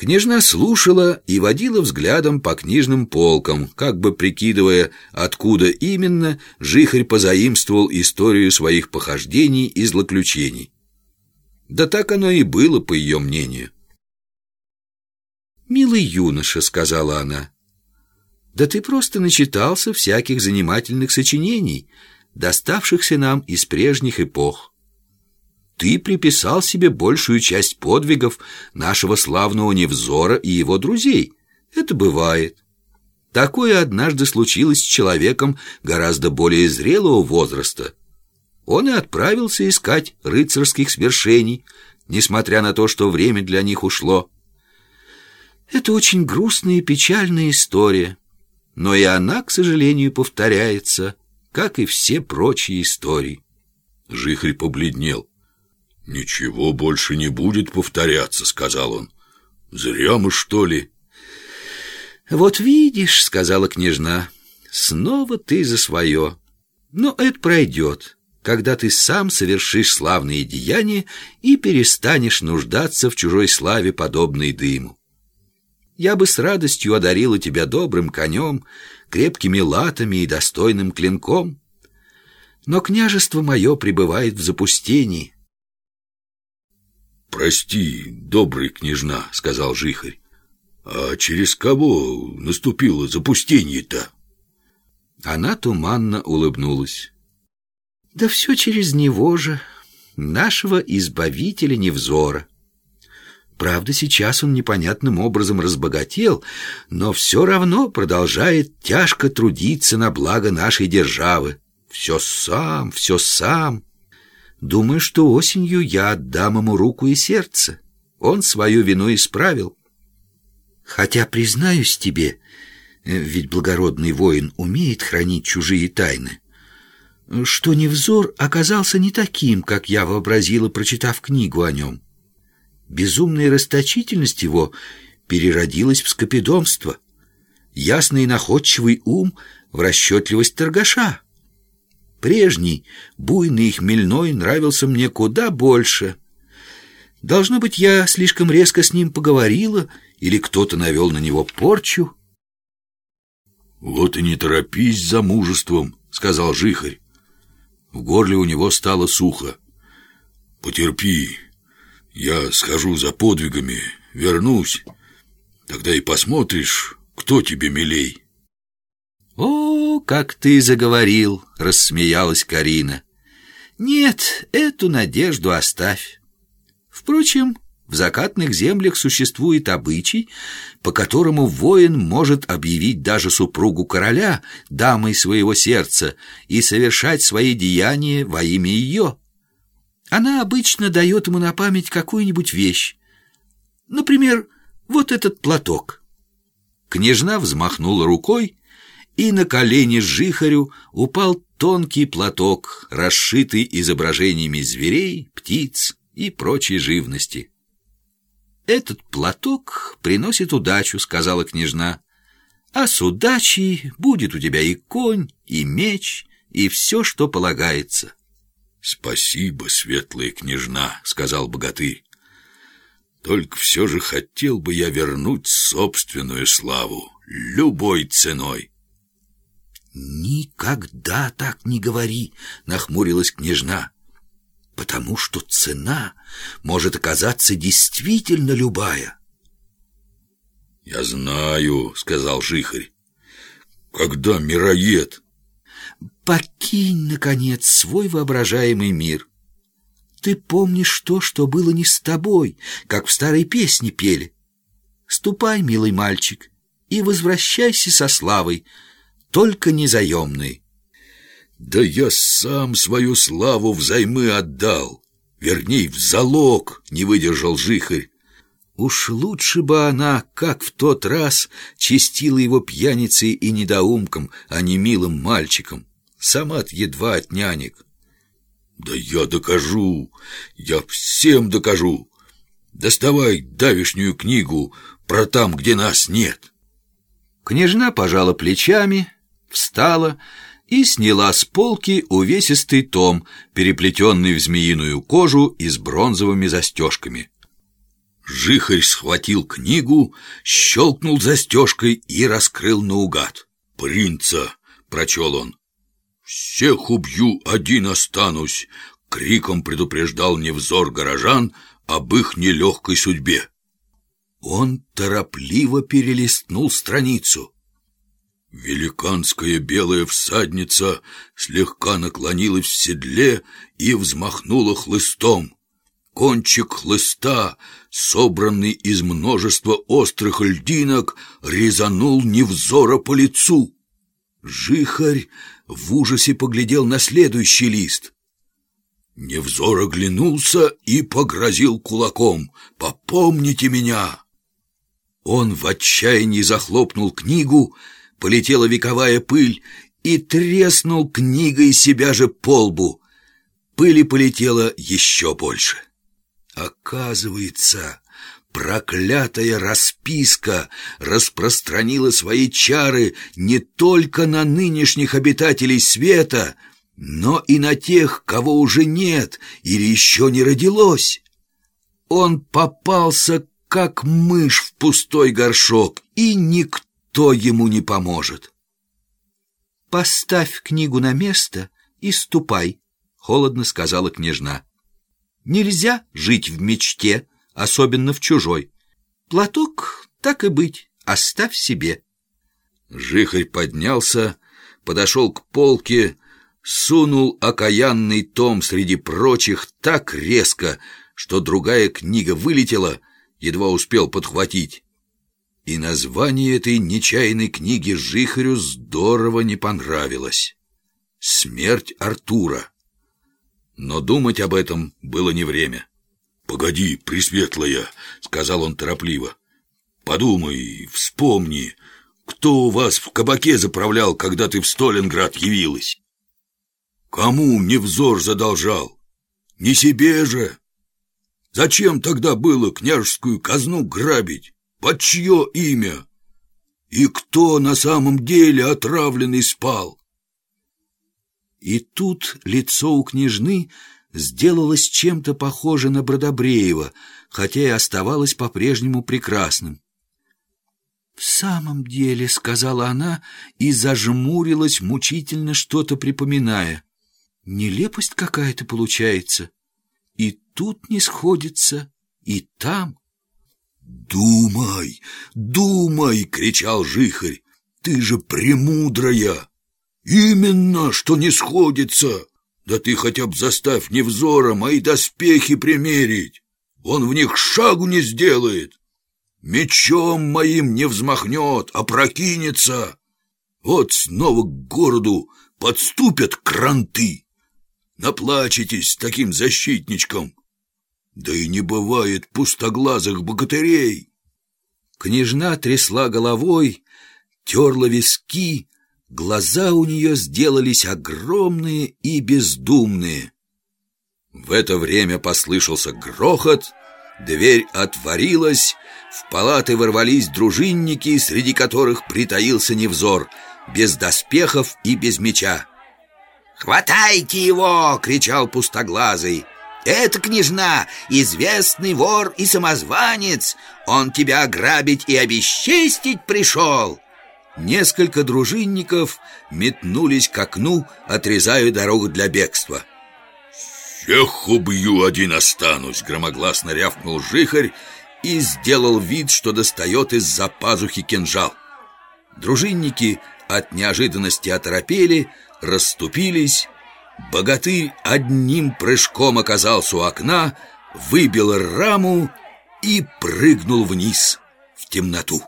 Княжна слушала и водила взглядом по книжным полкам, как бы прикидывая, откуда именно Жихарь позаимствовал историю своих похождений и злоключений. Да так оно и было, по ее мнению. «Милый юноша», — сказала она, — «да ты просто начитался всяких занимательных сочинений, доставшихся нам из прежних эпох ты приписал себе большую часть подвигов нашего славного Невзора и его друзей. Это бывает. Такое однажды случилось с человеком гораздо более зрелого возраста. Он и отправился искать рыцарских свершений, несмотря на то, что время для них ушло. Это очень грустная и печальная история, но и она, к сожалению, повторяется, как и все прочие истории. Жихарь побледнел. «Ничего больше не будет повторяться», — сказал он. «Зря мы, что ли?» «Вот видишь», — сказала княжна, — «снова ты за свое. Но это пройдет, когда ты сам совершишь славные деяния и перестанешь нуждаться в чужой славе, подобной дыму. Я бы с радостью одарила тебя добрым конем, крепкими латами и достойным клинком. Но княжество мое пребывает в запустении» «Прости, добрый княжна», — сказал Жихарь. «А через кого наступило запустение-то?» Она туманно улыбнулась. «Да все через него же, нашего избавителя Невзора. Правда, сейчас он непонятным образом разбогател, но все равно продолжает тяжко трудиться на благо нашей державы. Все сам, все сам». Думаю, что осенью я отдам ему руку и сердце. Он свою вину исправил. Хотя, признаюсь тебе, э, ведь благородный воин умеет хранить чужие тайны, что Невзор оказался не таким, как я вообразила, прочитав книгу о нем. Безумная расточительность его переродилась в скопидомство, ясный и находчивый ум в расчетливость торгаша. Прежний, буйный и хмельной нравился мне куда больше. Должно быть, я слишком резко с ним поговорила, или кто-то навел на него порчу. «Вот и не торопись за мужеством», — сказал Жихарь. В горле у него стало сухо. «Потерпи, я схожу за подвигами, вернусь. Тогда и посмотришь, кто тебе милей». «О, как ты заговорил!» — рассмеялась Карина. «Нет, эту надежду оставь. Впрочем, в закатных землях существует обычай, по которому воин может объявить даже супругу короля дамой своего сердца и совершать свои деяния во имя ее. Она обычно дает ему на память какую-нибудь вещь. Например, вот этот платок». Княжна взмахнула рукой, и на колени жихарю упал тонкий платок, расшитый изображениями зверей, птиц и прочей живности. «Этот платок приносит удачу», — сказала княжна. «А с удачей будет у тебя и конь, и меч, и все, что полагается». «Спасибо, светлая княжна», — сказал богатырь. «Только все же хотел бы я вернуть собственную славу любой ценой». «Никогда так не говори!» — нахмурилась княжна. «Потому что цена может оказаться действительно любая». «Я знаю», — сказал Жихарь. «Когда мироед?» «Покинь, наконец, свой воображаемый мир. Ты помнишь то, что было не с тобой, как в старой песне пели. Ступай, милый мальчик, и возвращайся со славой, только незаемный. Да я сам свою славу взаймы отдал, верней, в залог, не выдержал жихарь. Уж лучше бы она, как в тот раз, чистила его пьяницей и недоумком, а не милым мальчиком. Сама-то едва от нянек. Да я докажу, я всем докажу. Доставай давишнюю книгу про там, где нас нет. Княжна пожала плечами, встала и сняла с полки увесистый том, переплетенный в змеиную кожу и с бронзовыми застежками. Жихарь схватил книгу, щелкнул застежкой и раскрыл наугад. «Принца!» — прочел он. «Всех убью, один останусь!» — криком предупреждал невзор горожан об их нелегкой судьбе. Он торопливо перелистнул страницу. Великанская белая всадница слегка наклонилась в седле и взмахнула хлыстом. Кончик хлыста, собранный из множества острых льдинок, резанул невзора по лицу. Жихарь в ужасе поглядел на следующий лист. Невзор оглянулся и погрозил кулаком. «Попомните меня!» Он в отчаянии захлопнул книгу, полетела вековая пыль и треснул книгой себя же по лбу. Пыли полетело еще больше. Оказывается, проклятая расписка распространила свои чары не только на нынешних обитателей света, но и на тех, кого уже нет или еще не родилось. Он попался как мышь в пустой горшок, и никто ему не поможет. «Поставь книгу на место и ступай», — холодно сказала княжна. «Нельзя жить в мечте, особенно в чужой. Платок, так и быть, оставь себе». Жихарь поднялся, подошел к полке, сунул окаянный том среди прочих так резко, что другая книга вылетела — едва успел подхватить. И название этой нечаянной книги Жихарю здорово не понравилось. «Смерть Артура». Но думать об этом было не время. «Погоди, Пресветлая», — сказал он торопливо. «Подумай, вспомни, кто у вас в кабаке заправлял, когда ты в Сталинград явилась? Кому невзор задолжал? Не себе же!» Зачем тогда было княжескую казну грабить? Под чье имя? И кто на самом деле отравленный спал? И тут лицо у княжны сделалось чем-то похоже на Бродобреева, хотя и оставалось по-прежнему прекрасным. «В самом деле», — сказала она и зажмурилась, мучительно что-то припоминая. «Нелепость какая-то получается» и тут не сходится, и там. «Думай, думай!» — кричал Жихарь. «Ты же премудрая!» «Именно, что не сходится! Да ты хотя бы заставь невзора мои доспехи примерить! Он в них шагу не сделает! Мечом моим не взмахнет, а прокинется! Вот снова к городу подступят кранты!» Наплачетесь таким защитничком. Да и не бывает пустоглазых богатырей. Княжна трясла головой, терла виски, глаза у нее сделались огромные и бездумные. В это время послышался грохот, дверь отворилась, в палаты ворвались дружинники, среди которых притаился невзор, без доспехов и без меча. «Хватайте его!» — кричал пустоглазый. «Это княжна, известный вор и самозванец. Он тебя ограбить и обесчестить пришел!» Несколько дружинников метнулись к окну, отрезая дорогу для бегства. «Всех убью, один останусь!» — громогласно рявкнул жихарь и сделал вид, что достает из-за пазухи кинжал. Дружинники от неожиданности оторопели, расступились. Богатырь одним прыжком оказался у окна, выбил раму и прыгнул вниз в темноту.